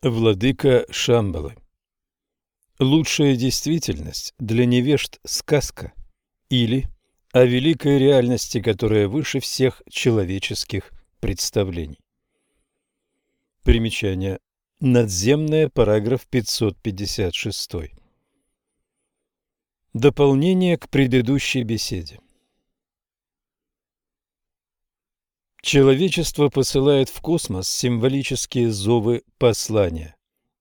Владыка Шамбалы Лучшая действительность для невежд – сказка или о великой реальности, которая выше всех человеческих представлений. Примечание. Надземная, параграф 556. Дополнение к предыдущей беседе. Человечество посылает в космос символические зовы послания.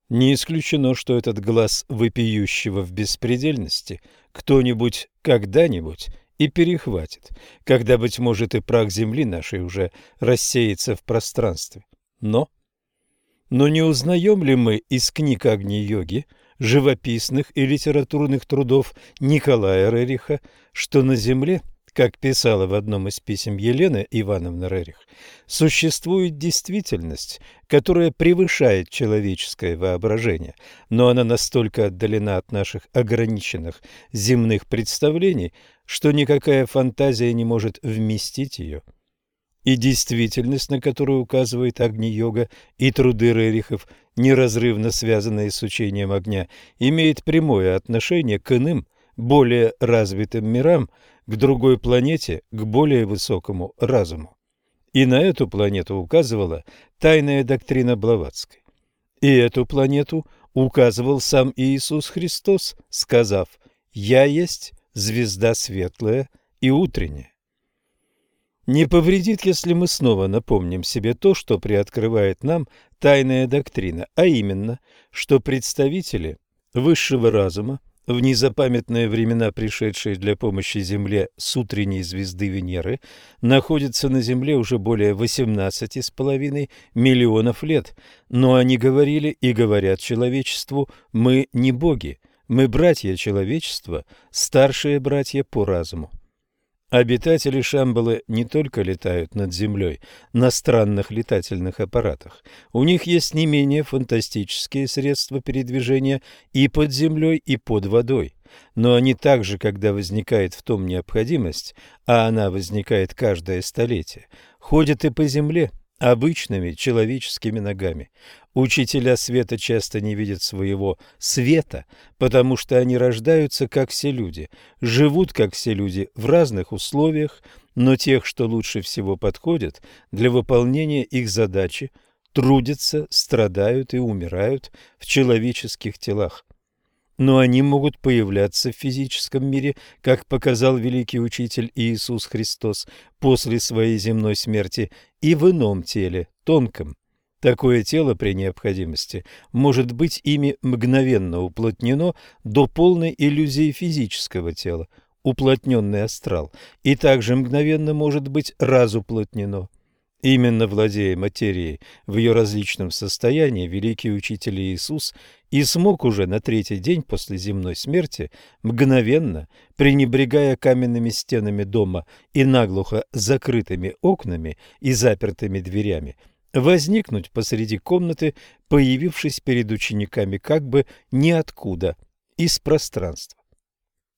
Не исключено, что этот глаз вопиющего в беспредельности кто-нибудь когда-нибудь и перехватит, когда, быть может, и прах земли нашей уже рассеется в пространстве. Но... Но не узнаем ли мы из книг Агни-йоги, живописных и литературных трудов Николая Рериха, что на Земле – как писала в одном из писем Елена Ивановна Рерих, существует действительность, которая превышает человеческое воображение, но она настолько отдалена от наших ограниченных земных представлений, что никакая фантазия не может вместить ее. И действительность, на которую указывает Агни-йога и труды Рерихов, неразрывно связанные с учением огня, имеет прямое отношение к иным, более развитым мирам, к другой планете, к более высокому разуму. И на эту планету указывала тайная доктрина Блаватской. И эту планету указывал сам Иисус Христос, сказав «Я есть звезда светлая и утренняя». Не повредит, если мы снова напомним себе то, что приоткрывает нам тайная доктрина, а именно, что представители высшего разума в незапамятные времена пришедшие для помощи Земле с утренней звезды Венеры, находятся на Земле уже более 18,5 миллионов лет, но они говорили и говорят человечеству «мы не боги, мы братья человечества, старшие братья по разуму». Обитатели Шамбалы не только летают над землей на странных летательных аппаратах. У них есть не менее фантастические средства передвижения и под землей, и под водой. Но они также, когда возникает в том необходимость, а она возникает каждое столетие, ходят и по земле, обычными человеческими ногами. Учителя света часто не видят своего света, потому что они рождаются, как все люди, живут, как все люди, в разных условиях, но тех, что лучше всего подходят для выполнения их задачи, трудятся, страдают и умирают в человеческих телах но они могут появляться в физическом мире, как показал великий учитель Иисус Христос после своей земной смерти, и в ином теле, тонком. Такое тело при необходимости может быть ими мгновенно уплотнено до полной иллюзии физического тела, уплотненный астрал, и также мгновенно может быть разуплотнено. Именно владея материей в ее различном состоянии, великий учитель Иисус и смог уже на третий день после земной смерти, мгновенно, пренебрегая каменными стенами дома и наглухо закрытыми окнами и запертыми дверями, возникнуть посреди комнаты, появившись перед учениками как бы ниоткуда, из пространства.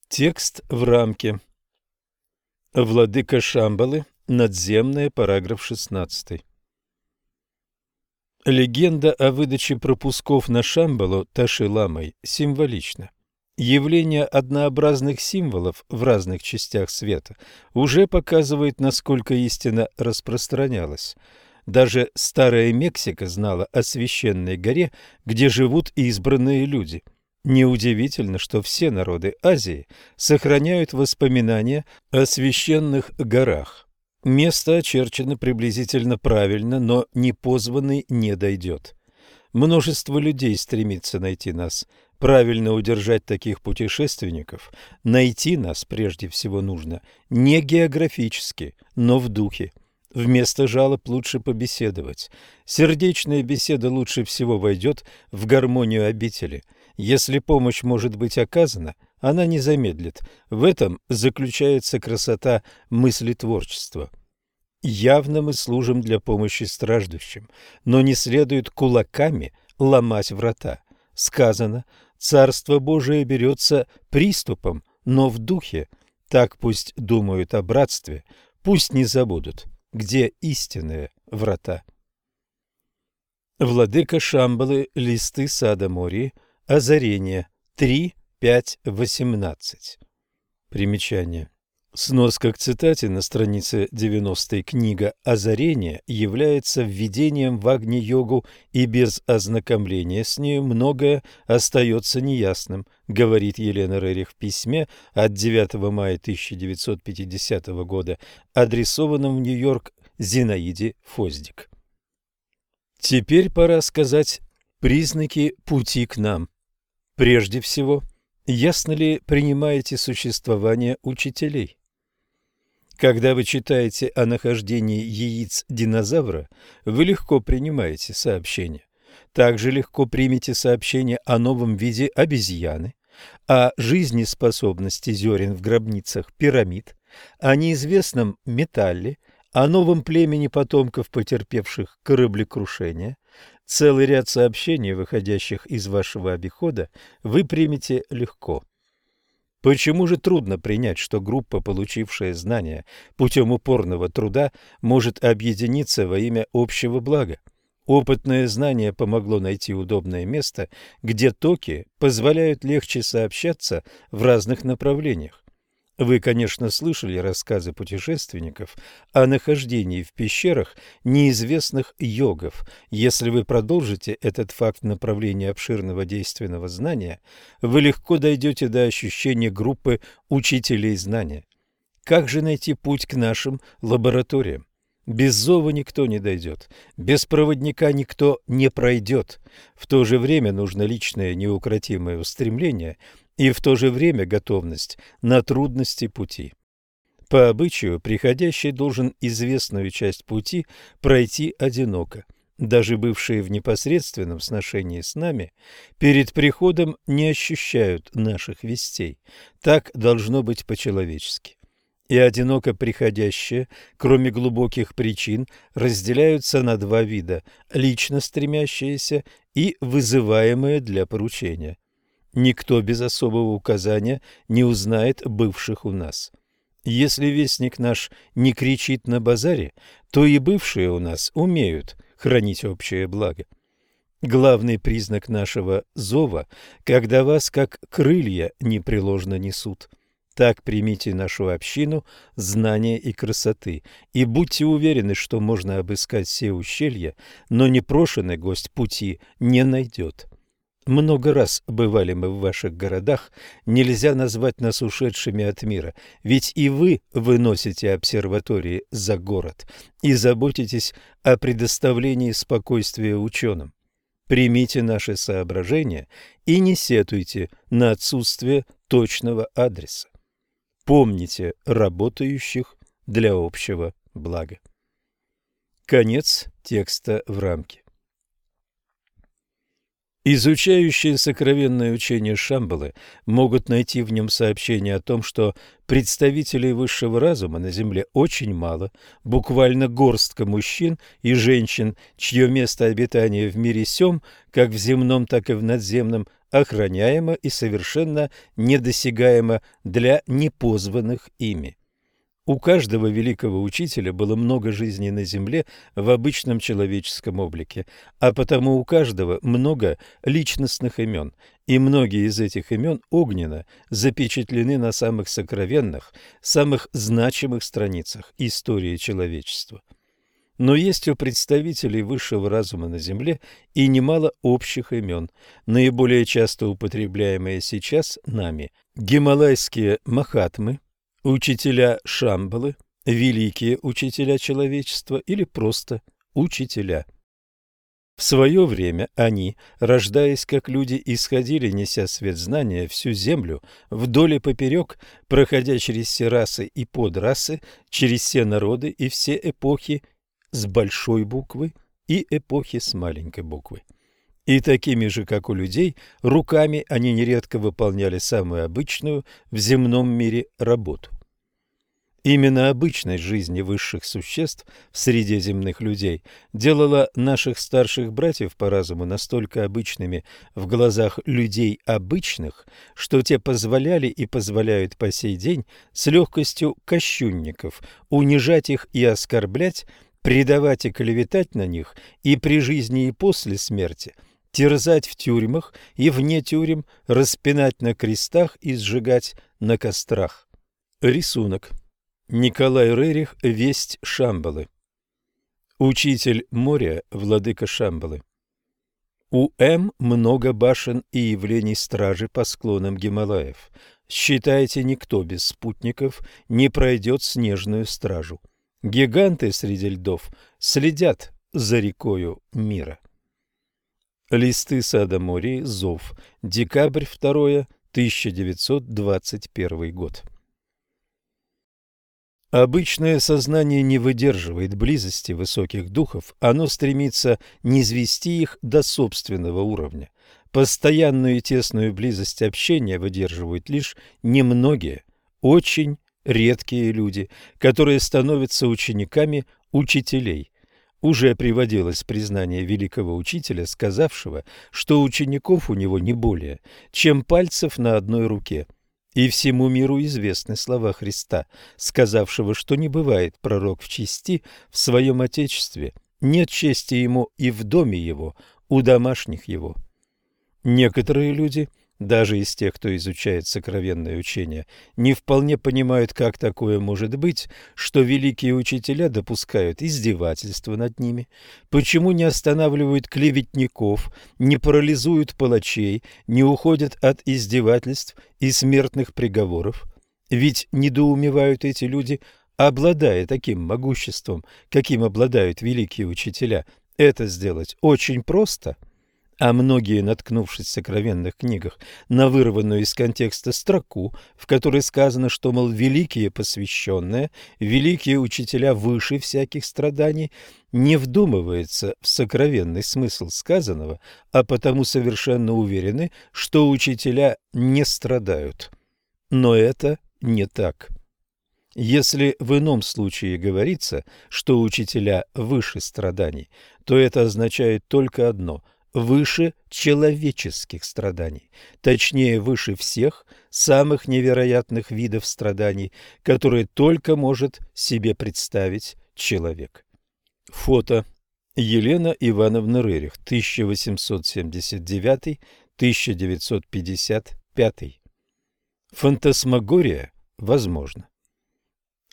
Текст в рамке. Владыка Шамбалы Надземная, параграф 16. Легенда о выдаче пропусков на Шамбалу Ташиламой символична. Явление однообразных символов в разных частях света уже показывает, насколько истина распространялась. Даже старая Мексика знала о священной горе, где живут избранные люди. Неудивительно, что все народы Азии сохраняют воспоминания о священных горах. Место очерчено приблизительно правильно, но непозванный не дойдет. Множество людей стремится найти нас. Правильно удержать таких путешественников, найти нас прежде всего нужно не географически, но в духе. Вместо жалоб лучше побеседовать. Сердечная беседа лучше всего войдет в гармонию обители. Если помощь может быть оказана – она не замедлит. В этом заключается красота мыслетворчества. Явно мы служим для помощи страждущим, но не следует кулаками ломать врата. Сказано, Царство Божие берется приступом, но в духе. Так пусть думают о братстве, пусть не забудут, где истинные врата. Владыка Шамбалы, листы сада Мории, озарение 3, 5, 18. Примечание. Сноска к цитате на странице 90 книга «Озарение» является введением в Агни-йогу, и без ознакомления с нею многое остается неясным, говорит Елена Рерих в письме от 9 мая 1950 года, адресованном в Нью-Йорк Зинаиде Фоздик. Теперь пора сказать признаки пути к нам. Прежде всего, ясно ли принимаете существование учителей? Когда вы читаете о нахождении яиц динозавра, вы легко принимаете сообщение. Также легко примете сообщение о новом виде обезьяны, о жизнеспособности зерен в гробницах пирамид, о неизвестном металле, о новом племени потомков потерпевших кораблекрушение. Целый ряд сообщений, выходящих из вашего обихода, вы примете легко. Почему же трудно принять, что группа, получившая знания путем упорного труда, может объединиться во имя общего блага? Опытное знание помогло найти удобное место, где токи позволяют легче сообщаться в разных направлениях. Вы, конечно, слышали рассказы путешественников о нахождении в пещерах неизвестных йогов. Если вы продолжите этот факт направления обширного действенного знания, вы легко дойдете до ощущения группы учителей знания. Как же найти путь к нашим лабораториям? Без зова никто не дойдет, без проводника никто не пройдет. В то же время нужно личное неукротимое устремление – и в то же время готовность на трудности пути. По обычаю, приходящий должен известную часть пути пройти одиноко. Даже бывшие в непосредственном сношении с нами перед приходом не ощущают наших вестей. Так должно быть по-человечески. И одиноко приходящие, кроме глубоких причин, разделяются на два вида – лично стремящиеся и вызываемые для поручения – Никто без особого указания не узнает бывших у нас. Если вестник наш не кричит на базаре, то и бывшие у нас умеют хранить общее благо. Главный признак нашего зова, когда вас как крылья непреложно несут. Так примите нашу общину знания и красоты, и будьте уверены, что можно обыскать все ущелья, но непрошенный гость пути не найдет. Много раз бывали мы в ваших городах, нельзя назвать нас ушедшими от мира, ведь и вы выносите обсерватории за город и заботитесь о предоставлении спокойствия ученым. Примите наши соображения и не сетуйте на отсутствие точного адреса. Помните работающих для общего блага. Конец текста в рамке. Изучающие сокровенное учение Шамбалы могут найти в нем сообщение о том, что представителей высшего разума на Земле очень мало, буквально горстка мужчин и женщин, чье место обитания в мире сём, как в земном, так и в надземном, охраняемо и совершенно недосягаемо для непозванных ими. У каждого великого учителя было много жизней на земле в обычном человеческом облике, а потому у каждого много личностных имен, и многие из этих имен огненно запечатлены на самых сокровенных, самых значимых страницах истории человечества. Но есть у представителей высшего разума на Земле и немало общих имен, наиболее часто употребляемые сейчас нами – гималайские махатмы – Учителя Шамбалы, великие учителя человечества или просто учителя. В свое время они, рождаясь как люди, исходили, неся свет знания, всю землю, вдоль и поперек, проходя через все расы и подрасы, через все народы и все эпохи с большой буквы и эпохи с маленькой буквы. И такими же, как у людей, руками они нередко выполняли самую обычную в земном мире работу. Именно обычность жизни высших существ в среде земных людей делала наших старших братьев по разуму настолько обычными в глазах людей обычных, что те позволяли и позволяют по сей день с легкостью кощунников унижать их и оскорблять, предавать и клеветать на них и при жизни и после смерти, терзать в тюрьмах и вне тюрем, распинать на крестах и сжигать на кострах. Рисунок. Николай Рерих «Весть Шамбалы». Учитель моря, владыка Шамбалы. У М много башен и явлений стражи по склонам Гималаев. Считайте, никто без спутников не пройдет снежную стражу. Гиганты среди льдов следят за рекою мира. Листы сада морей, зов, декабрь 2 1921 год. Обычное сознание не выдерживает близости высоких духов, оно стремится низвести их до собственного уровня. Постоянную и тесную близость общения выдерживают лишь немногие, очень редкие люди, которые становятся учениками учителей. Уже приводилось признание великого учителя, сказавшего, что учеников у него не более, чем пальцев на одной руке – и всему миру известны слова Христа, сказавшего, что не бывает пророк в чести в своем Отечестве, нет чести ему и в доме его, у домашних его. Некоторые люди даже из тех, кто изучает сокровенное учение, не вполне понимают, как такое может быть, что великие учителя допускают издевательства над ними, почему не останавливают клеветников, не парализуют палачей, не уходят от издевательств и смертных приговоров. Ведь недоумевают эти люди, обладая таким могуществом, каким обладают великие учителя, это сделать очень просто – а многие, наткнувшись в сокровенных книгах на вырванную из контекста строку, в которой сказано, что, мол, великие посвященные, великие учителя выше всяких страданий, не вдумывается в сокровенный смысл сказанного, а потому совершенно уверены, что учителя не страдают. Но это не так. Если в ином случае говорится, что учителя выше страданий, то это означает только одно – выше человеческих страданий, точнее выше всех самых невероятных видов страданий, которые только может себе представить человек. Фото. Елена Ивановна Рерих, 1879-1955. Фантасмагория возможно.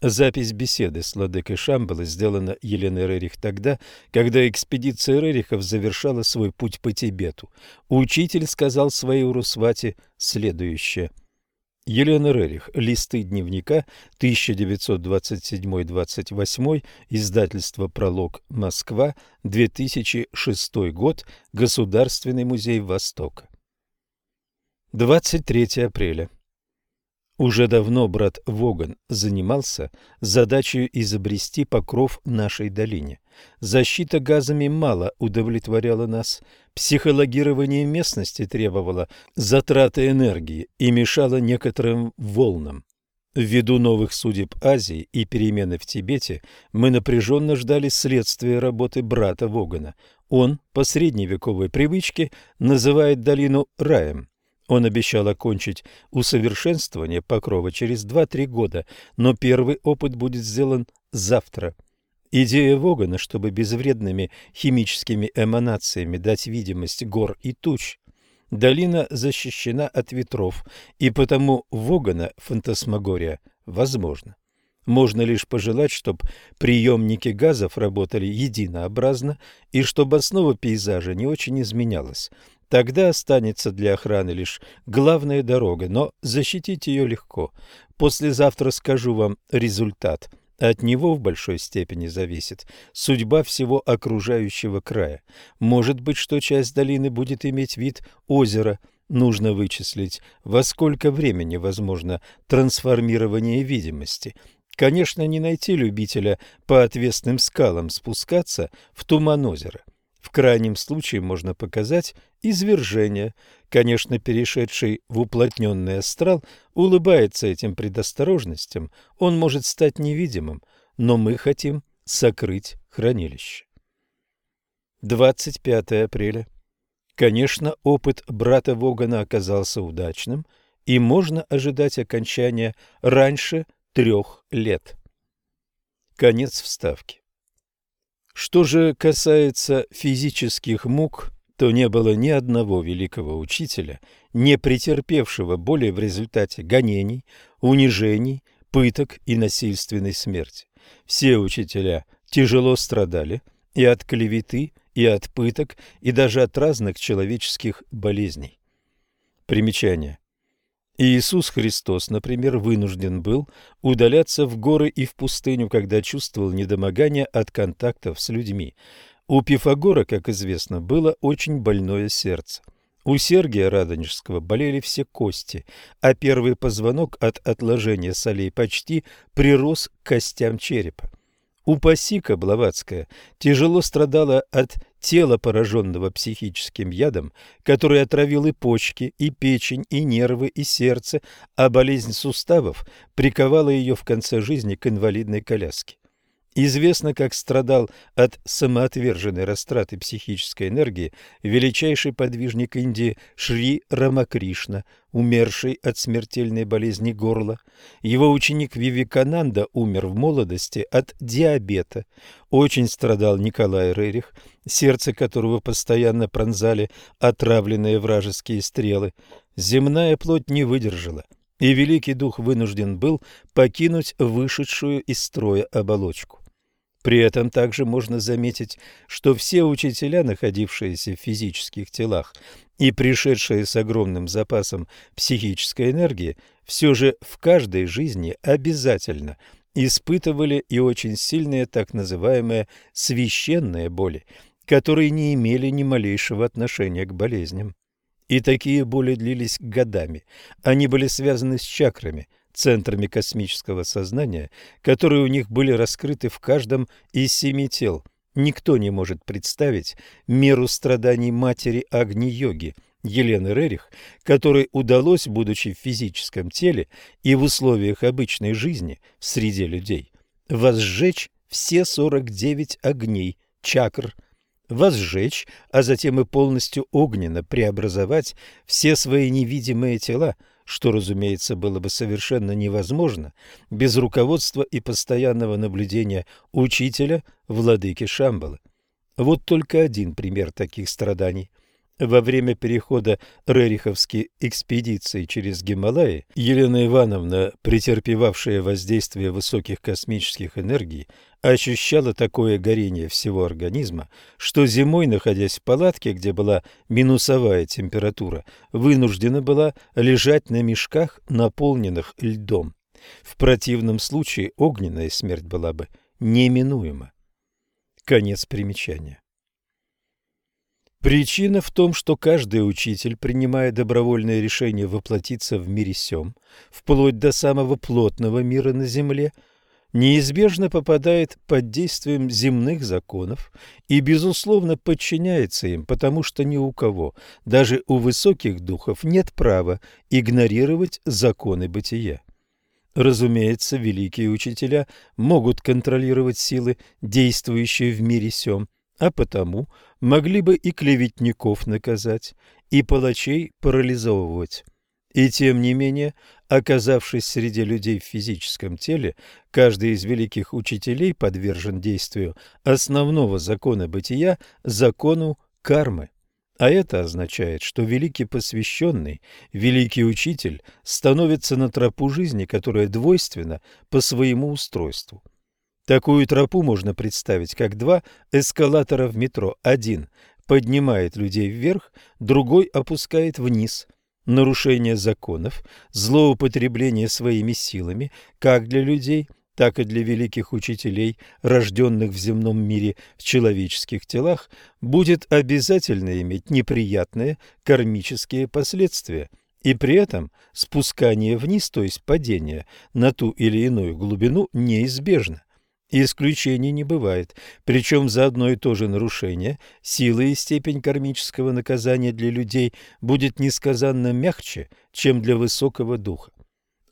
Запись беседы с Ладыкой Шамбалы сделана Еленой Рерих тогда, когда экспедиция Рерихов завершала свой путь по Тибету. Учитель сказал своей Урусвате следующее. Елена Рерих. Листы дневника 1927-28, издательство «Пролог. Москва», 2006 год, Государственный музей Востока. 23 апреля. Уже давно брат Воган занимался задачей изобрести покров нашей долине. Защита газами мало удовлетворяла нас. Психологирование местности требовало затраты энергии и мешало некоторым волнам. Ввиду новых судеб Азии и перемены в Тибете мы напряженно ждали следствия работы брата Вогана. Он, по средневековой привычке, называет долину раем. Он обещал окончить усовершенствование покрова через 2-3 года, но первый опыт будет сделан завтра. Идея Вогана, чтобы безвредными химическими эманациями дать видимость гор и туч. Долина защищена от ветров, и потому Вогана фантасмагория возможна. Можно лишь пожелать, чтобы приемники газов работали единообразно и чтобы основа пейзажа не очень изменялась. Тогда останется для охраны лишь главная дорога, но защитить ее легко. Послезавтра скажу вам результат. От него в большой степени зависит судьба всего окружающего края. Может быть, что часть долины будет иметь вид озера. Нужно вычислить, во сколько времени возможно трансформирование видимости. Конечно, не найти любителя по отвесным скалам спускаться в туман озера. В крайнем случае можно показать извержение. Конечно, перешедший в уплотненный астрал улыбается этим предосторожностям, он может стать невидимым, но мы хотим сокрыть хранилище. 25 апреля. Конечно, опыт брата Вогана оказался удачным, и можно ожидать окончания раньше трех лет. Конец вставки. Что же касается физических мук, то не было ни одного великого учителя, не претерпевшего боли в результате гонений, унижений, пыток и насильственной смерти. Все учителя тяжело страдали и от клеветы, и от пыток, и даже от разных человеческих болезней. Примечание. Иисус Христос, например, вынужден был удаляться в горы и в пустыню, когда чувствовал недомогание от контактов с людьми. У Пифагора, как известно, было очень больное сердце. У Сергия Радонежского болели все кости, а первый позвонок от отложения солей почти прирос к костям черепа. У Пасика Блаватская тяжело страдала от тела, пораженного психическим ядом, который отравил и почки, и печень, и нервы, и сердце, а болезнь суставов приковала ее в конце жизни к инвалидной коляске. Известно, как страдал от самоотверженной растраты психической энергии величайший подвижник Индии Шри Рамакришна, умерший от смертельной болезни горла. Его ученик Вивекананда умер в молодости от диабета. Очень страдал Николай Рерих, сердце которого постоянно пронзали отравленные вражеские стрелы. Земная плоть не выдержала и Великий Дух вынужден был покинуть вышедшую из строя оболочку. При этом также можно заметить, что все учителя, находившиеся в физических телах и пришедшие с огромным запасом психической энергии, все же в каждой жизни обязательно испытывали и очень сильные так называемые священные боли, которые не имели ни малейшего отношения к болезням. И такие боли длились годами. Они были связаны с чакрами, центрами космического сознания, которые у них были раскрыты в каждом из семи тел. Никто не может представить меру страданий матери Агни-йоги, Елены Рерих, которой удалось, будучи в физическом теле и в условиях обычной жизни в среде людей, возжечь все 49 огней, чакр, возжечь, а затем и полностью огненно преобразовать все свои невидимые тела, что, разумеется, было бы совершенно невозможно без руководства и постоянного наблюдения учителя, владыки Шамбалы. Вот только один пример таких страданий. Во время перехода Рериховской экспедиции через Гималаи Елена Ивановна, претерпевавшая воздействие высоких космических энергий, ощущала такое горение всего организма, что зимой, находясь в палатке, где была минусовая температура, вынуждена была лежать на мешках, наполненных льдом. В противном случае огненная смерть была бы неминуема. Конец примечания. Причина в том, что каждый учитель, принимая добровольное решение воплотиться в мире сём, вплоть до самого плотного мира на земле – неизбежно попадает под действием земных законов и, безусловно, подчиняется им, потому что ни у кого, даже у высоких духов, нет права игнорировать законы бытия. Разумеется, великие учителя могут контролировать силы, действующие в мире сём, а потому могли бы и клеветников наказать, и палачей парализовывать. И тем не менее, оказавшись среди людей в физическом теле, каждый из великих учителей подвержен действию основного закона бытия, закону кармы. А это означает, что великий посвященный, великий учитель становится на тропу жизни, которая двойственна по своему устройству. Такую тропу можно представить как два эскалатора в метро. Один поднимает людей вверх, другой опускает вниз нарушение законов, злоупотребление своими силами, как для людей, так и для великих учителей, рожденных в земном мире в человеческих телах, будет обязательно иметь неприятные кармические последствия, и при этом спускание вниз, то есть падение на ту или иную глубину, неизбежно. Исключений не бывает, причем за одно и то же нарушение сила и степень кармического наказания для людей будет несказанно мягче, чем для высокого духа.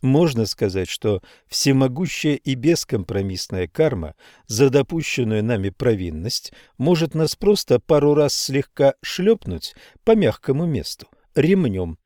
Можно сказать, что всемогущая и бескомпромиссная карма за допущенную нами провинность может нас просто пару раз слегка шлепнуть по мягкому месту ремнем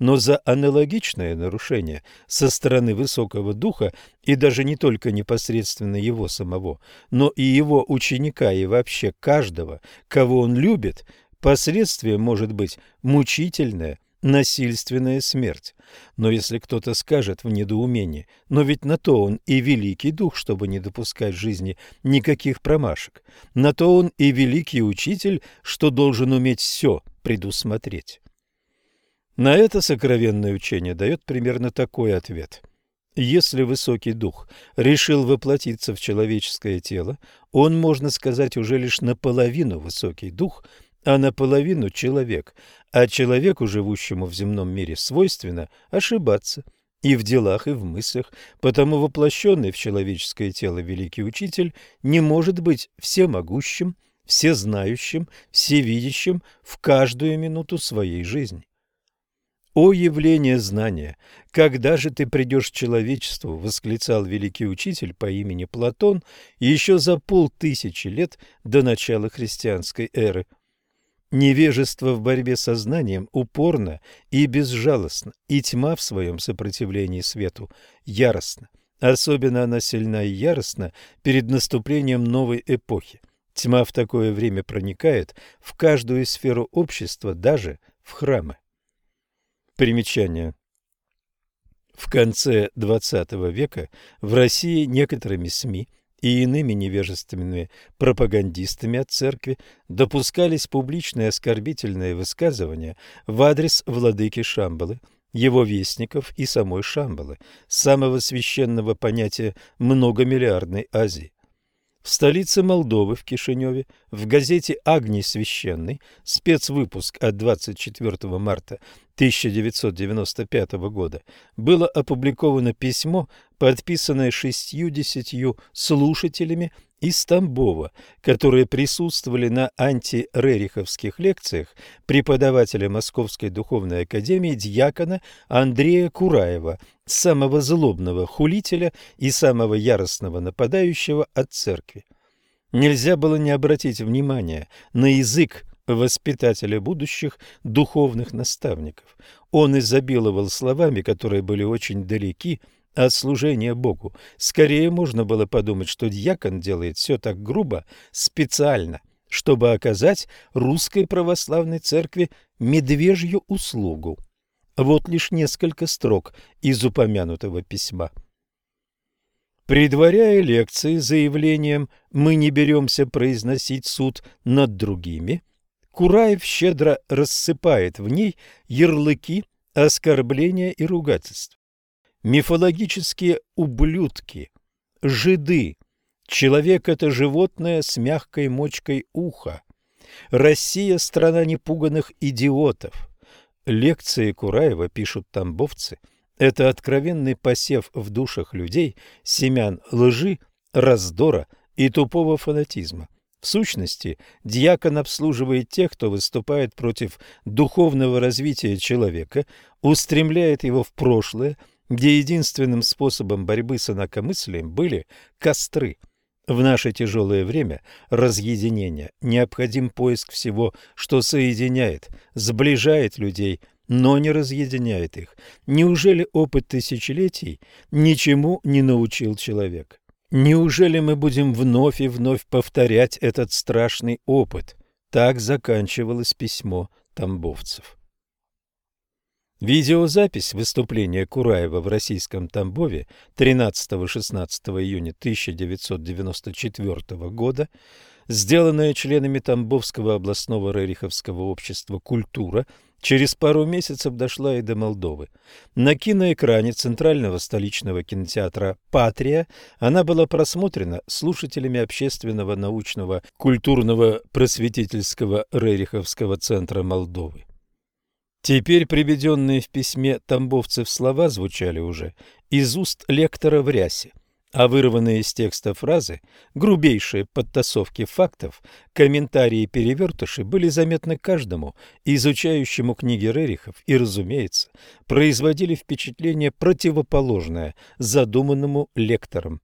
но за аналогичное нарушение со стороны высокого духа и даже не только непосредственно его самого, но и его ученика и вообще каждого, кого он любит, последствием может быть мучительное – насильственная смерть. Но если кто-то скажет в недоумении, но ведь на то он и великий дух, чтобы не допускать в жизни никаких промашек, на то он и великий учитель, что должен уметь все предусмотреть. На это сокровенное учение дает примерно такой ответ. Если высокий дух решил воплотиться в человеческое тело, он, можно сказать, уже лишь наполовину высокий дух – а наполовину человек, а человеку, живущему в земном мире, свойственно ошибаться и в делах, и в мыслях, потому воплощенный в человеческое тело великий учитель не может быть всемогущим, всезнающим, всевидящим в каждую минуту своей жизни. «О явление знания! Когда же ты придешь к человечеству?» — восклицал великий учитель по имени Платон еще за полтысячи лет до начала христианской эры – Невежество в борьбе со знанием упорно и безжалостно, и тьма в своем сопротивлении свету яростно. Особенно она сильна и яростна перед наступлением новой эпохи. Тьма в такое время проникает в каждую сферу общества, даже в храмы. Примечание. В конце XX века в России некоторыми СМИ – и иными невежественными пропагандистами от церкви допускались публичные оскорбительные высказывания в адрес владыки Шамбалы, его вестников и самой Шамбалы, самого священного понятия многомиллиардной Азии. В столице Молдовы, в Кишиневе, в газете «Агний священный», спецвыпуск от 24 марта 1995 года, было опубликовано письмо, подписанное шестью-десятью слушателями из Тамбова, которые присутствовали на антирериховских лекциях преподавателя Московской духовной академии дьякона Андрея Кураева, самого злобного хулителя и самого яростного нападающего от церкви. Нельзя было не обратить внимания на язык воспитателя будущих духовных наставников. Он изобиловал словами, которые были очень далеки от служения Богу. Скорее можно было подумать, что дьякон делает все так грубо, специально, чтобы оказать русской православной церкви медвежью услугу. Вот лишь несколько строк из упомянутого письма. Предваряя лекции заявлением «мы не беремся произносить суд над другими», Кураев щедро рассыпает в ней ярлыки, оскорбления и ругательств. Мифологические ублюдки, жиды, человек – это животное с мягкой мочкой уха. Россия – страна непуганных идиотов. Лекции Кураева, пишут тамбовцы, это откровенный посев в душах людей семян лжи, раздора и тупого фанатизма. В сущности, диакон обслуживает тех, кто выступает против духовного развития человека, устремляет его в прошлое, где единственным способом борьбы с инакомыслием были костры. В наше тяжелое время разъединения необходим поиск всего, что соединяет, сближает людей, но не разъединяет их. Неужели опыт тысячелетий ничему не научил человека? Неужели мы будем вновь и вновь повторять этот страшный опыт? Так заканчивалось письмо тамбовцев. Видеозапись выступления Кураева в российском Тамбове 13-16 июня 1994 года, сделанная членами Тамбовского областного Рериховского общества «Культура», Через пару месяцев дошла и до Молдовы. На киноэкране Центрального столичного кинотеатра «Патрия» она была просмотрена слушателями общественного научного культурного просветительского Рериховского центра Молдовы. Теперь приведенные в письме тамбовцев слова звучали уже из уст лектора в рясе а вырванные из текста фразы, грубейшие подтасовки фактов, комментарии перевертыши были заметны каждому, изучающему книги Рерихов, и, разумеется, производили впечатление противоположное задуманному лектором.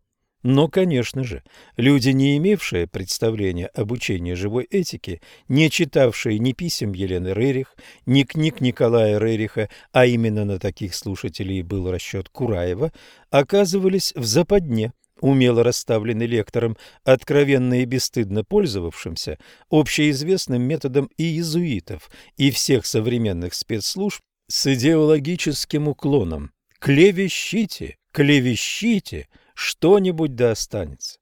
Но, конечно же, люди, не имевшие представления об учении живой этики, не читавшие ни писем Елены Рерих, ни книг Николая Рериха, а именно на таких слушателей был расчет Кураева, оказывались в западне, умело расставленный лектором, откровенно и бесстыдно пользовавшимся общеизвестным методом и иезуитов, и всех современных спецслужб с идеологическим уклоном. Клевещите, клевещите, что-нибудь да останется.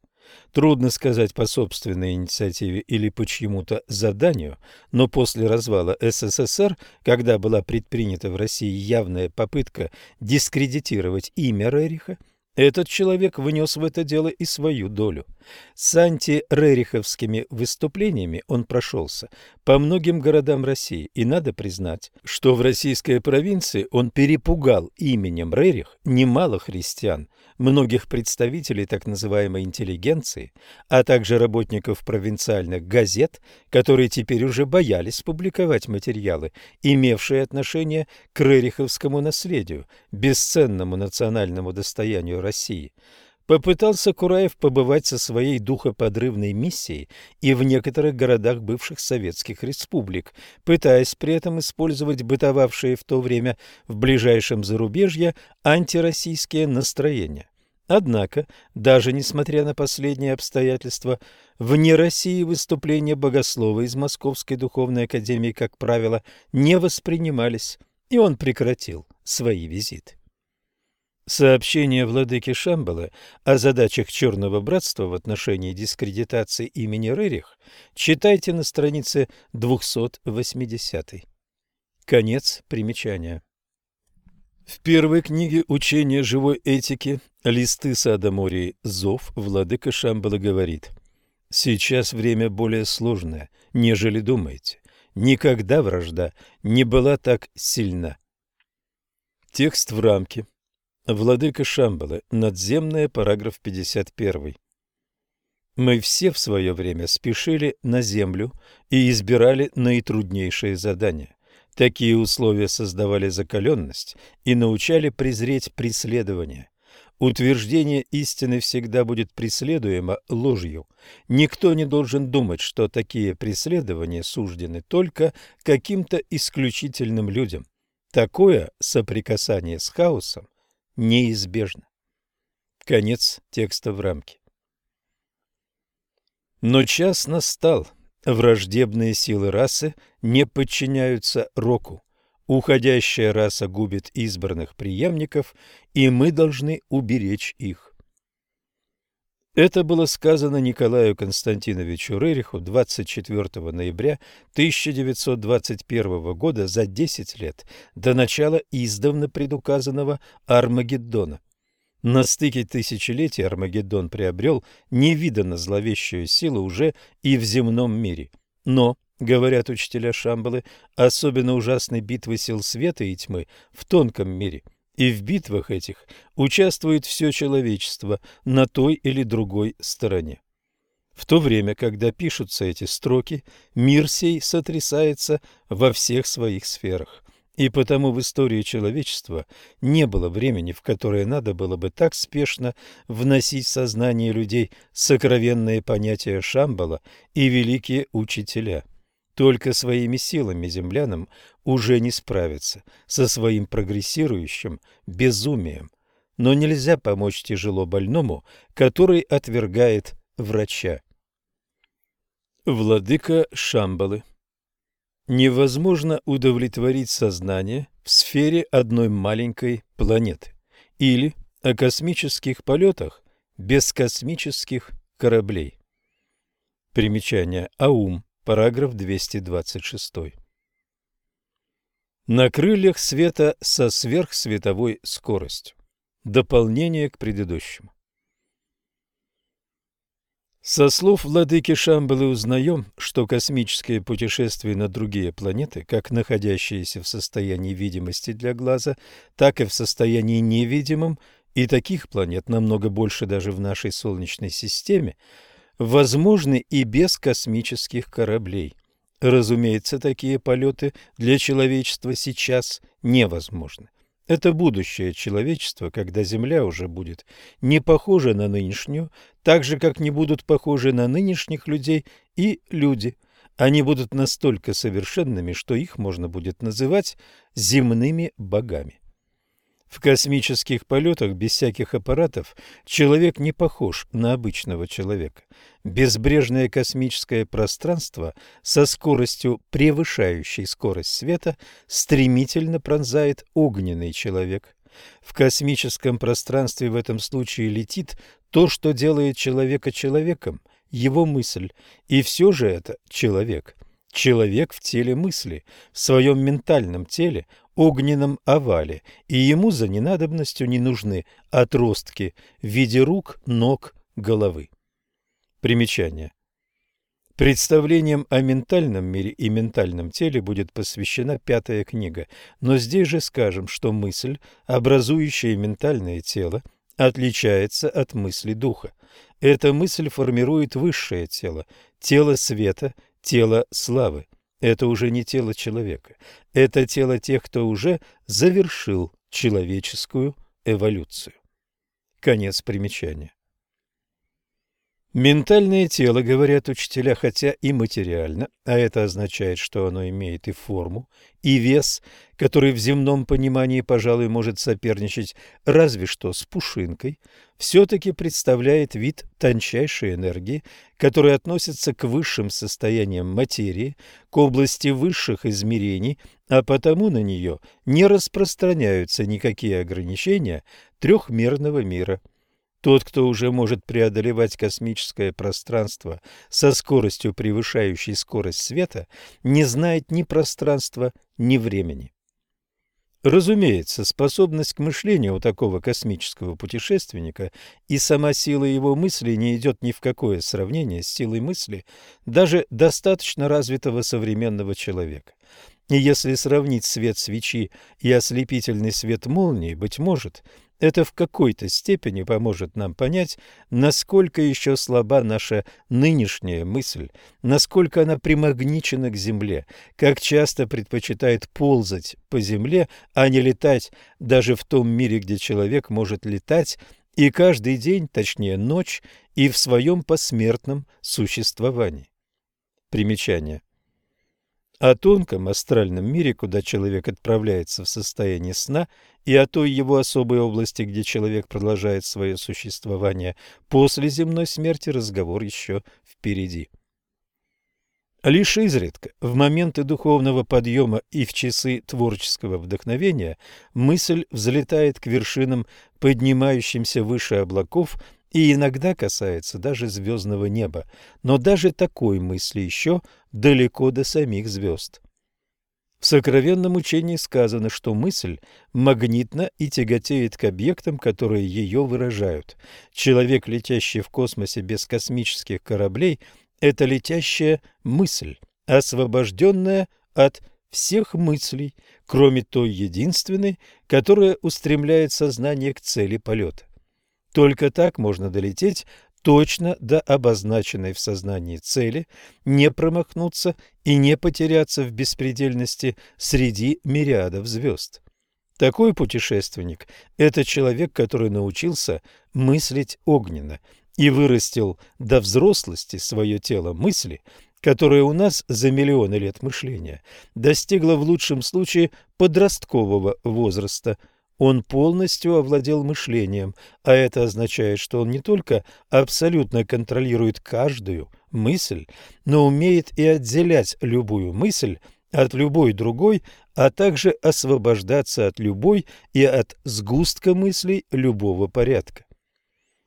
Трудно сказать по собственной инициативе или по чьему-то заданию, но после развала СССР, когда была предпринята в России явная попытка дискредитировать имя Рериха, этот человек внес в это дело и свою долю. С антирериховскими выступлениями он прошелся по многим городам России, и надо признать, что в российской провинции он перепугал именем Рерих немало христиан, многих представителей так называемой интеллигенции, а также работников провинциальных газет, которые теперь уже боялись публиковать материалы, имевшие отношение к рериховскому наследию, бесценному национальному достоянию России. Попытался Кураев побывать со своей духоподрывной миссией и в некоторых городах бывших советских республик, пытаясь при этом использовать бытовавшие в то время в ближайшем зарубежье антироссийские настроения. Однако, даже несмотря на последние обстоятельства, вне России выступления богослова из Московской духовной академии, как правило, не воспринимались, и он прекратил свои визиты. Сообщение владыки Шамбала о задачах Черного Братства в отношении дискредитации имени Рерих читайте на странице 280. Конец примечания. В первой книге «Учение живой этики. Листы сада Мории. Зов» владыка Шамбала говорит «Сейчас время более сложное, нежели думаете. Никогда вражда не была так сильна». Текст в рамке. Владыка Шамбалы. Надземная, параграф 51. Мы все в свое время спешили на землю и избирали наитруднейшие задания. Такие условия создавали закаленность и научали презреть преследование. Утверждение истины всегда будет преследуемо ложью. Никто не должен думать, что такие преследования суждены только каким-то исключительным людям. Такое соприкасание с хаосом неизбежно. Конец текста в рамке. Но час настал. Враждебные силы расы не подчиняются року. Уходящая раса губит избранных преемников, и мы должны уберечь их. Это было сказано Николаю Константиновичу Рериху 24 ноября 1921 года за 10 лет до начала издавна предуказанного Армагеддона. На стыке тысячелетий Армагеддон приобрел невиданно зловещую силу уже и в земном мире. Но, говорят учителя Шамбалы, особенно ужасной битвы сил света и тьмы в тонком мире – и в битвах этих участвует все человечество на той или другой стороне. В то время, когда пишутся эти строки, мир сей сотрясается во всех своих сферах. И потому в истории человечества не было времени, в которое надо было бы так спешно вносить в сознание людей сокровенные понятия Шамбала и великие учителя – только своими силами землянам уже не справиться со своим прогрессирующим безумием. Но нельзя помочь тяжело больному, который отвергает врача. Владыка Шамбалы Невозможно удовлетворить сознание в сфере одной маленькой планеты или о космических полетах без космических кораблей. Примечание Аум Параграф 226. На крыльях света со сверхсветовой скоростью. Дополнение к предыдущему. Со слов владыки Шамбалы узнаем, что космические путешествия на другие планеты, как находящиеся в состоянии видимости для глаза, так и в состоянии невидимом, и таких планет намного больше даже в нашей Солнечной системе, возможны и без космических кораблей. Разумеется, такие полеты для человечества сейчас невозможны. Это будущее человечества, когда Земля уже будет не похожа на нынешнюю, так же, как не будут похожи на нынешних людей и люди. Они будут настолько совершенными, что их можно будет называть земными богами. В космических полетах без всяких аппаратов человек не похож на обычного человека. Безбрежное космическое пространство со скоростью, превышающей скорость света, стремительно пронзает огненный человек. В космическом пространстве в этом случае летит то, что делает человека человеком, его мысль, и все же это человек. Человек в теле мысли, в своем ментальном теле, огненном овале, и ему за ненадобностью не нужны отростки в виде рук, ног, головы. Примечание. Представлением о ментальном мире и ментальном теле будет посвящена пятая книга, но здесь же скажем, что мысль, образующая ментальное тело, отличается от мысли духа. Эта мысль формирует высшее тело, тело света, тело славы. Это уже не тело человека. Это тело тех, кто уже завершил человеческую эволюцию. Конец примечания. Ментальное тело, говорят учителя, хотя и материально, а это означает, что оно имеет и форму, и вес, который в земном понимании, пожалуй, может соперничать разве что с пушинкой, все-таки представляет вид тончайшей энергии, которая относится к высшим состояниям материи, к области высших измерений, а потому на нее не распространяются никакие ограничения трехмерного мира – тот, кто уже может преодолевать космическое пространство со скоростью, превышающей скорость света, не знает ни пространства, ни времени. Разумеется, способность к мышлению у такого космического путешественника и сама сила его мысли не идет ни в какое сравнение с силой мысли даже достаточно развитого современного человека. И если сравнить свет свечи и ослепительный свет молнии, быть может, это в какой-то степени поможет нам понять, насколько еще слаба наша нынешняя мысль, насколько она примагничена к земле, как часто предпочитает ползать по земле, а не летать даже в том мире, где человек может летать и каждый день, точнее ночь, и в своем посмертном существовании. Примечание. О тонком астральном мире, куда человек отправляется в состоянии сна, и о той его особой области, где человек продолжает свое существование после земной смерти, разговор еще впереди. Лишь изредка, в моменты духовного подъема и в часы творческого вдохновения, мысль взлетает к вершинам, поднимающимся выше облаков, и иногда касается даже звездного неба, но даже такой мысли еще далеко до самих звезд. В сокровенном учении сказано, что мысль магнитна и тяготеет к объектам, которые ее выражают. Человек, летящий в космосе без космических кораблей, это летящая мысль, освобожденная от всех мыслей, кроме той единственной, которая устремляет сознание к цели полета. Только так можно долететь точно до обозначенной в сознании цели, не промахнуться и не потеряться в беспредельности среди мириадов звезд. Такой путешественник – это человек, который научился мыслить огненно и вырастил до взрослости свое тело мысли, которое у нас за миллионы лет мышления достигло в лучшем случае подросткового возраста – он полностью овладел мышлением, а это означает, что он не только абсолютно контролирует каждую мысль, но умеет и отделять любую мысль от любой другой, а также освобождаться от любой и от сгустка мыслей любого порядка.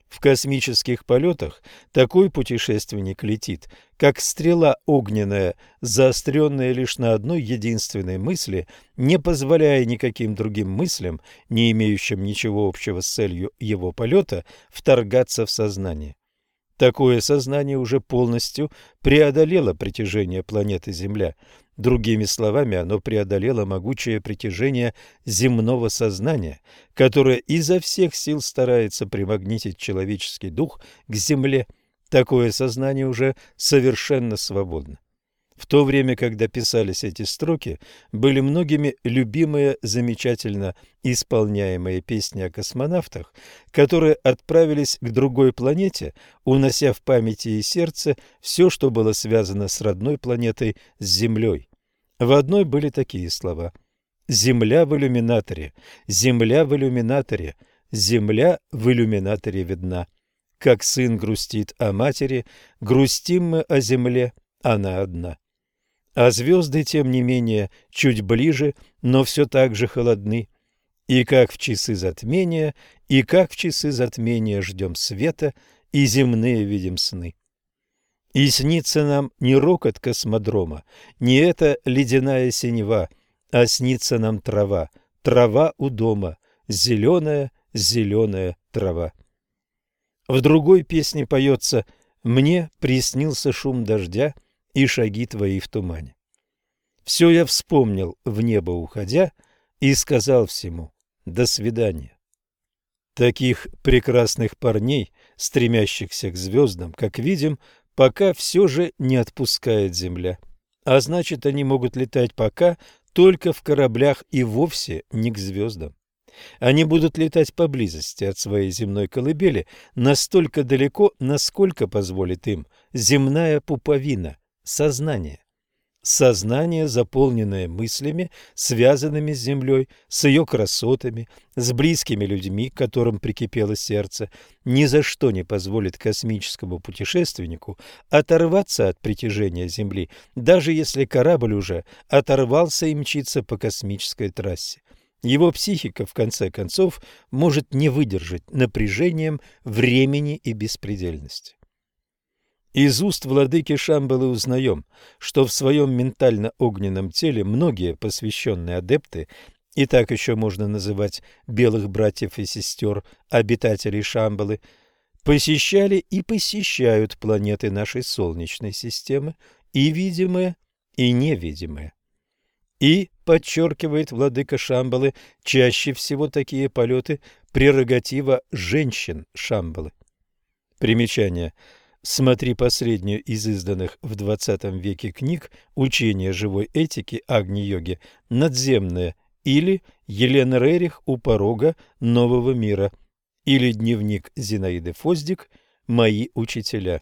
В космических полетах такой путешественник летит, как стрела огненная, заостренная лишь на одной единственной мысли, не позволяя никаким другим мыслям, не имеющим ничего общего с целью его полета, вторгаться в сознание. Такое сознание уже полностью преодолело притяжение планеты Земля. Другими словами, оно преодолело могучее притяжение земного сознания, которое изо всех сил старается примагнитить человеческий дух к Земле. Такое сознание уже совершенно свободно. В то время, когда писались эти строки, были многими любимые, замечательно исполняемые песни о космонавтах, которые отправились к другой планете, унося в памяти и сердце все, что было связано с родной планетой, с Землей. В одной были такие слова «Земля в иллюминаторе, земля в иллюминаторе, земля в иллюминаторе видна». Как сын грустит о матери, грустим мы о земле, она одна а звезды, тем не менее, чуть ближе, но все так же холодны. И как в часы затмения, и как в часы затмения ждем света, и земные видим сны. И снится нам не рокот космодрома, не эта ледяная синева, а снится нам трава, трава у дома, зеленая, зеленая трава. В другой песне поется «Мне приснился шум дождя», и шаги твои в тумане. Все я вспомнил в небо уходя и сказал всему «до свидания». Таких прекрасных парней, стремящихся к звездам, как видим, пока все же не отпускает Земля. А значит, они могут летать пока только в кораблях и вовсе не к звездам. Они будут летать поблизости от своей земной колыбели настолько далеко, насколько позволит им земная пуповина, сознание. Сознание, заполненное мыслями, связанными с землей, с ее красотами, с близкими людьми, к которым прикипело сердце, ни за что не позволит космическому путешественнику оторваться от притяжения Земли, даже если корабль уже оторвался и мчится по космической трассе. Его психика, в конце концов, может не выдержать напряжением времени и беспредельности. Из уст владыки Шамбалы узнаем, что в своем ментально-огненном теле многие посвященные адепты, и так еще можно называть белых братьев и сестер, обитателей Шамбалы, посещали и посещают планеты нашей Солнечной системы, и видимые, и невидимые. И, подчеркивает владыка Шамбалы, чаще всего такие полеты – прерогатива женщин Шамбалы. Примечание – Смотри последнюю из изданных в XX веке книг «Учение живой этики Агни-йоги. Надземное» или «Елена Рерих у порога нового мира» или «Дневник Зинаиды Фоздик. Мои учителя».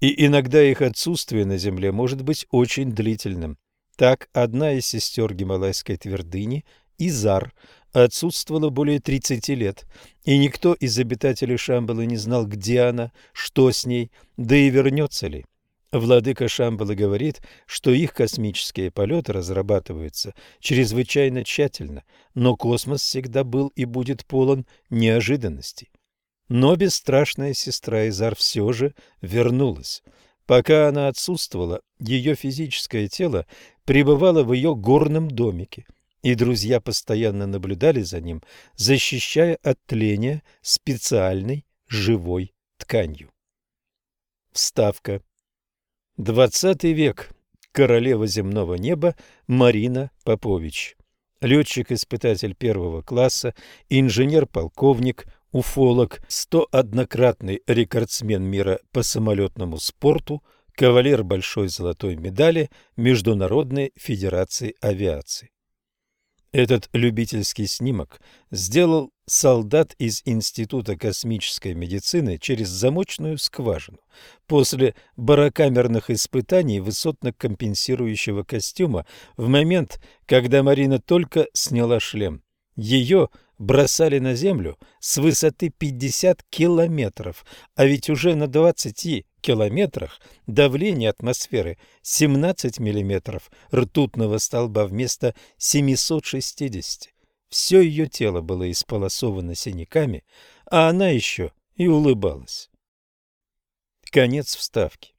И иногда их отсутствие на Земле может быть очень длительным. Так, одна из сестер Гималайской твердыни, Изар, отсутствовала более 30 лет, и никто из обитателей Шамбалы не знал, где она, что с ней, да и вернется ли. Владыка Шамбалы говорит, что их космические полеты разрабатываются чрезвычайно тщательно, но космос всегда был и будет полон неожиданностей. Но бесстрашная сестра Изар все же вернулась. Пока она отсутствовала, ее физическое тело пребывало в ее горном домике – и друзья постоянно наблюдали за ним, защищая от тления специальной живой тканью. Вставка. Двадцатый век. Королева земного неба Марина Попович. Летчик-испытатель первого класса, инженер-полковник, уфолог, 101-кратный рекордсмен мира по самолетному спорту, кавалер большой золотой медали Международной Федерации Авиации. Этот любительский снимок сделал солдат из Института космической медицины через замочную скважину после барокамерных испытаний высотно-компенсирующего костюма в момент, когда Марина только сняла шлем. Ее бросали на землю с высоты 50 километров, а ведь уже на 20 километрах давление атмосферы 17 миллиметров ртутного столба вместо 760. Все ее тело было исполосовано синяками, а она еще и улыбалась. Конец вставки.